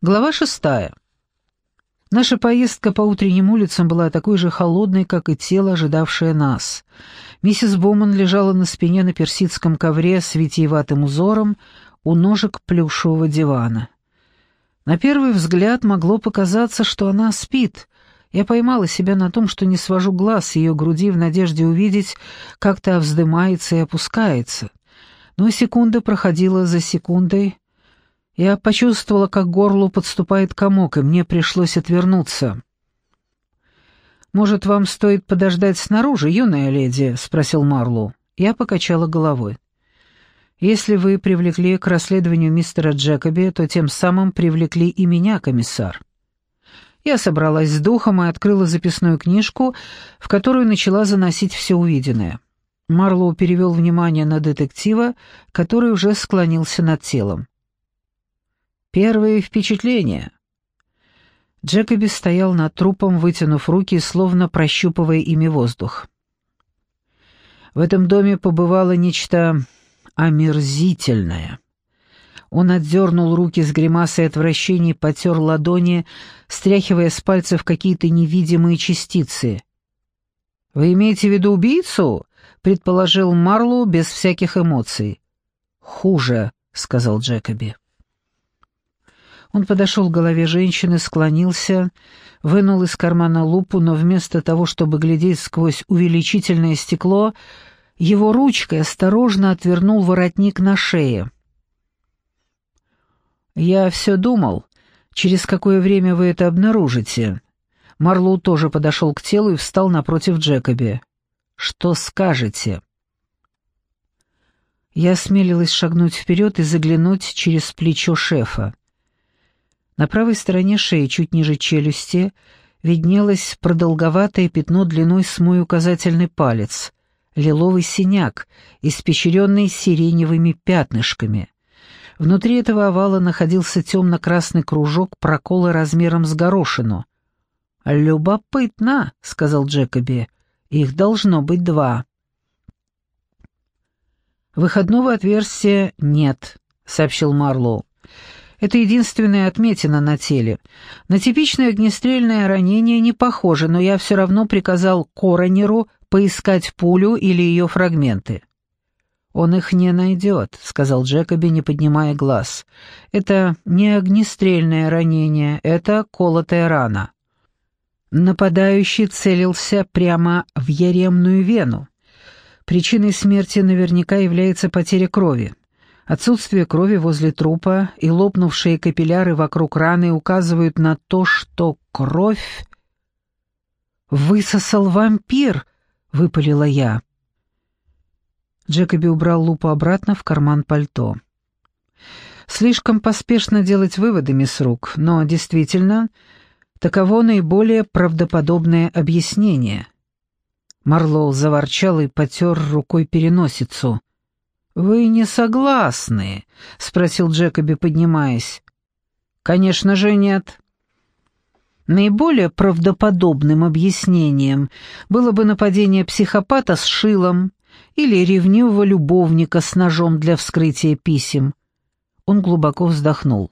Глава шестая. Наша поездка по утренним улицам была такой же холодной, как и тело, ожидавшее нас. Миссис Боман лежала на спине на персидском ковре с витиеватым узором у ножек плюшевого дивана. На первый взгляд могло показаться, что она спит. Я поймала себя на том, что не свожу глаз с ее груди в надежде увидеть, как та вздымается и опускается. Но секунда проходила за секундой, я почувствовала, как к горлу подступает комок, и мне пришлось отвернуться. «Может, вам стоит подождать снаружи, юная леди?» — спросил Марлоу. Я покачала головой. «Если вы привлекли к расследованию мистера Джекоби, то тем самым привлекли и меня, комиссар». Я собралась с духом и открыла записную книжку, в которую начала заносить все увиденное. Марлоу перевел внимание на детектива, который уже склонился над телом. Первые впечатления. Джекоби стоял над трупом, вытянув руки, словно прощупывая ими воздух. В этом доме побывало нечто омерзительное. Он отдернул руки с гримасой отвращения и потер ладони, стряхивая с пальцев какие-то невидимые частицы. «Вы имеете в виду убийцу?» — предположил Марлоу без всяких эмоций. «Хуже», — сказал Джекоби. Он подошел к голове женщины, склонился, вынул из кармана лупу, но вместо того, чтобы глядеть сквозь увеличительное стекло, его ручкой осторожно отвернул воротник на шее. «Я все думал, через какое время вы это обнаружите». Марлоу тоже подошел к телу и встал напротив Джекоби. «Что скажете?» Я осмелилась шагнуть вперед и заглянуть через плечо шефа. На правой стороне шеи, чуть ниже челюсти, виднелось продолговатое пятно длиной с мой указательный палец, лиловый синяк, испещренный сиреневыми пятнышками. Внутри этого овала находился темно-красный кружок прокола размером с горошину. «Любопытно», — сказал Джекоби, — «их должно быть два». «Выходного отверстия нет», — сообщил Марлоу. Это единственная отметина на теле. На типичное огнестрельное ранение не похоже, но я все равно приказал коронеру поискать пулю или ее фрагменты. «Он их не найдет», — сказал Джекоби, не поднимая глаз. «Это не огнестрельное ранение, это колотая рана». Нападающий целился прямо в яремную вену. Причиной смерти наверняка является потеря крови. Отсутствие крови возле трупа и лопнувшие капилляры вокруг раны указывают на то, что кровь... «Высосал вампир!» — выпалила я. Джекоби убрал лупу обратно в карман пальто. Слишком поспешно делать выводы, мисс Рук, но действительно, таково наиболее правдоподобное объяснение. Марлоу заворчал и потер рукой переносицу. «Вы не согласны?» — спросил Джекоби, поднимаясь. «Конечно же нет». Наиболее правдоподобным объяснением было бы нападение психопата с шилом или ревнивого любовника с ножом для вскрытия писем. Он глубоко вздохнул.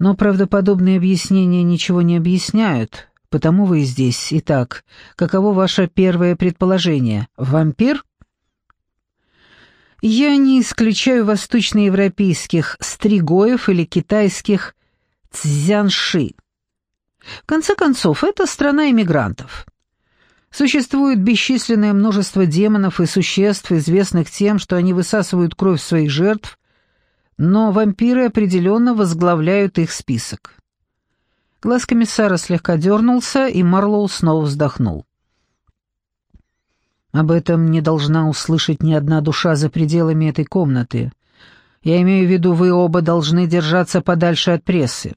Но правдоподобные объяснения ничего не объясняют, потому вы здесь. Итак, каково ваше первое предположение? Вампир? Я не исключаю восточноевропейских стригоев или китайских цзянши. В конце концов, это страна иммигрантов. Существует бесчисленное множество демонов и существ, известных тем, что они высасывают кровь своих жертв, но вампиры определенно возглавляют их список. Глаз комиссара слегка дернулся, и Марлоу снова вздохнул. Об этом не должна услышать ни одна душа за пределами этой комнаты. Я имею в виду, вы оба должны держаться подальше от прессы.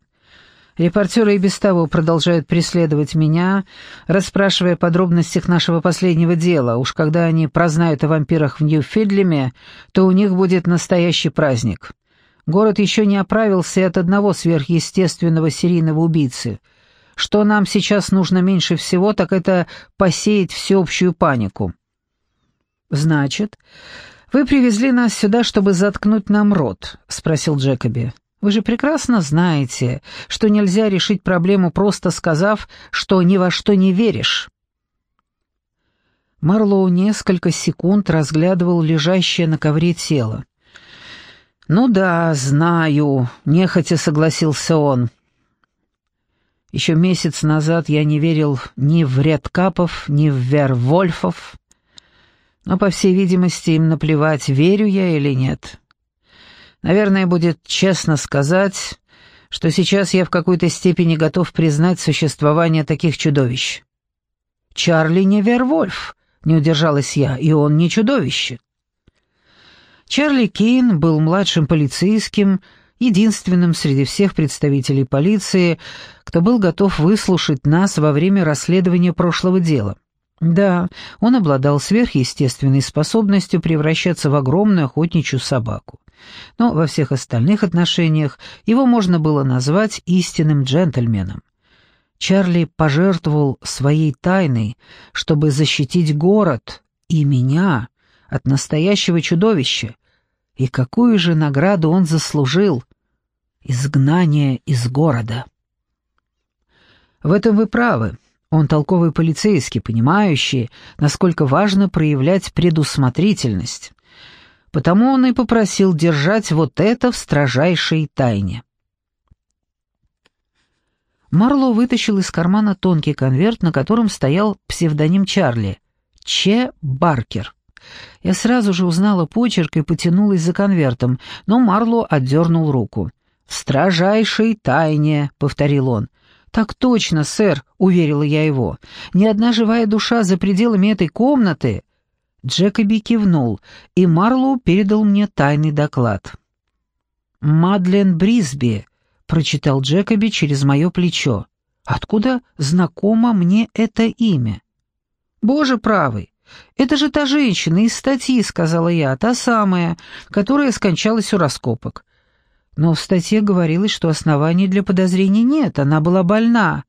Репортеры и без того продолжают преследовать меня, расспрашивая о подробностях нашего последнего дела. Уж когда они прознают о вампирах в Нью-Фидлеме, то у них будет настоящий праздник. Город еще не оправился от одного сверхъестественного серийного убийцы. Что нам сейчас нужно меньше всего, так это посеять всеобщую панику. «Значит, вы привезли нас сюда, чтобы заткнуть нам рот?» — спросил Джекоби. Вы же прекрасно знаете, что нельзя решить проблему, просто сказав, что ни во что не веришь». Марлоу несколько секунд разглядывал лежащее на ковре тело. «Ну да, знаю», — нехотя согласился он. Еще месяц назад я не верил ни в Редкапов, ни в Вервольфов, но, по всей видимости, им наплевать, верю я или нет. Наверное, будет честно сказать, что сейчас я в какой-то степени готов признать существование таких чудовищ. Чарли не Вервольф, не удержалась я, и он не чудовище. Чарли Кейн был младшим полицейским, единственным среди всех представителей полиции, кто был готов выслушать нас во время расследования прошлого дела. Да, он обладал сверхъестественной способностью превращаться в огромную охотничью собаку. Но во всех остальных отношениях его можно было назвать истинным джентльменом. Чарли пожертвовал своей тайной, чтобы защитить город и меня от настоящего чудовища. И какую же награду он заслужил? Изгнание из города. В этом вы правы. Он толковый полицейский, понимающий, насколько важно проявлять предусмотрительность. Потому он и попросил держать вот это в строжайшей тайне. Марло вытащил из кармана тонкий конверт, на котором стоял псевдоним Чарли — Че Баркер. Я сразу же узнала почерк и потянулась за конвертом, но Марло отдернул руку. «В строжайшей тайне», — повторил он. «Так точно, сэр», — уверила я его. «Ни одна живая душа за пределами этой комнаты...» Джекоби кивнул, и Марлоу передал мне тайный доклад. «Мадлен Брисби», прочитал Джекоби через мое плечо. «Откуда знакомо мне это имя?» «Боже правый! Это же та женщина из статьи», — сказала я, — «та самая, которая скончалась у раскопок». Но в статье говорилось, что оснований для подозрений нет, она была больна.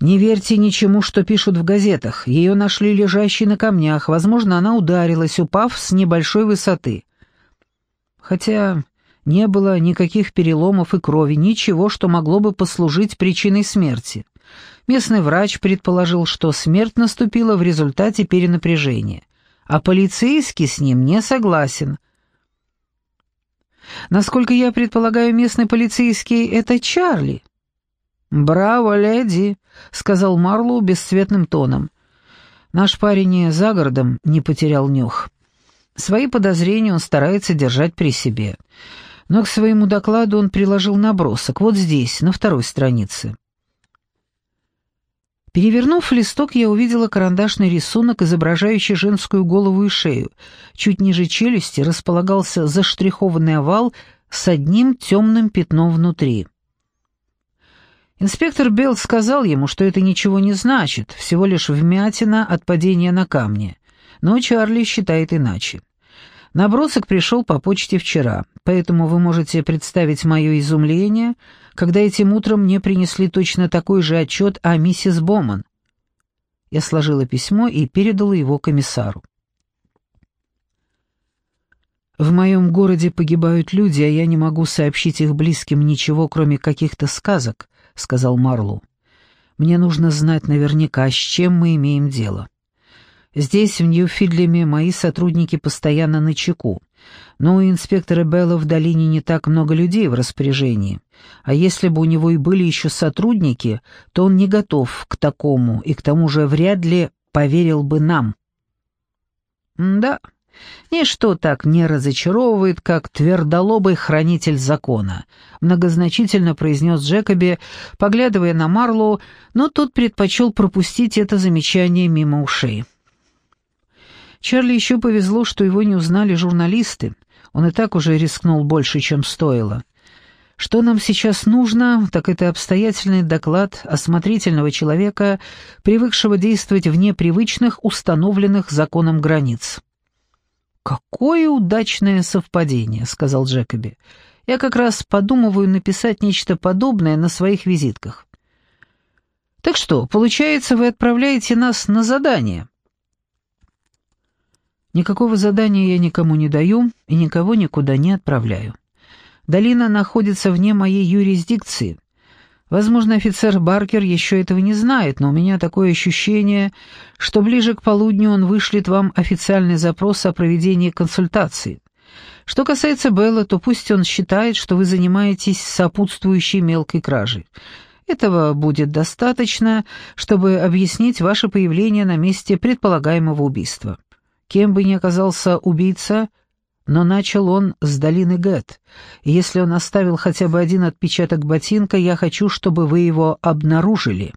Не верьте ничему, что пишут в газетах. Ее нашли лежащей на камнях, возможно, она ударилась, упав с небольшой высоты. Хотя не было никаких переломов и крови, ничего, что могло бы послужить причиной смерти. Местный врач предположил, что смерть наступила в результате перенапряжения, а полицейский с ним не согласен. Насколько я предполагаю, местный полицейский — это Чарли. «Браво, леди», — сказал Марлоу бесцветным тоном. Наш парень за городом не потерял нюх. Свои подозрения он старается держать при себе но к своему докладу он приложил набросок, вот здесь, на второй странице. Перевернув листок, я увидела карандашный рисунок, изображающий женскую голову и шею. Чуть ниже челюсти располагался заштрихованный овал с одним темным пятном внутри. Инспектор Белл сказал ему, что это ничего не значит, всего лишь вмятина от падения на камни. Но Чарли считает иначе. Набросок пришел по почте вчера, поэтому вы можете представить мое изумление, когда этим утром мне принесли точно такой же отчет о миссис Боман. Я сложила письмо и передала его комиссару. «В моем городе погибают люди, а я не могу сообщить их близким ничего, кроме каких-то сказок», — сказал Марлу. «Мне нужно знать наверняка, с чем мы имеем дело». Здесь, в Ньюфидлеме, мои сотрудники постоянно на чеку. Но у инспектора Белла в долине не так много людей в распоряжении. А если бы у него и были еще сотрудники, то он не готов к такому и к тому же вряд ли поверил бы нам. да, ничто так не разочаровывает, как твердолобый хранитель закона, многозначительно произнес Джекоби, поглядывая на Марлоу, но тот предпочел пропустить это замечание мимо ушей. Чарли еще повезло, что его не узнали журналисты. Он и так уже рискнул больше, чем стоило. Что нам сейчас нужно, так это обстоятельный доклад осмотрительного человека, привыкшего действовать вне привычных, установленных законом границ. «Какое удачное совпадение», — сказал Джекоби. «Я как раз подумываю написать нечто подобное на своих визитках». «Так что, получается, вы отправляете нас на задание?» Никакого задания я никому не даю и никого никуда не отправляю. Долина находится вне моей юрисдикции. Возможно, офицер Баркер еще этого не знает, но у меня такое ощущение, что ближе к полудню он вышлет вам официальный запрос о проведении консультации. Что касается Белла, то пусть он считает, что вы занимаетесь сопутствующей мелкой кражей. Этого будет достаточно, чтобы объяснить ваше появление на месте предполагаемого убийства. Кем бы ни оказался убийца, но начал он с долины Гэт. Если он оставил хотя бы один отпечаток ботинка, я хочу, чтобы вы его обнаружили».